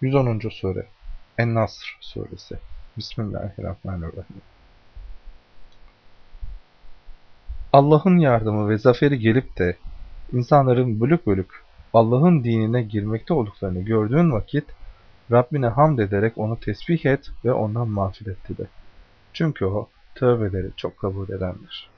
110. Sure En-Nasr Suresi Bismillahirrahmanirrahim Allah'ın yardımı ve zaferi gelip de insanların bölük bölük Allah'ın dinine girmekte olduklarını gördüğün vakit Rabbine hamd ederek onu tesbih et ve ondan mağfiret dile. Çünkü o tövbeleri çok kabul edendir.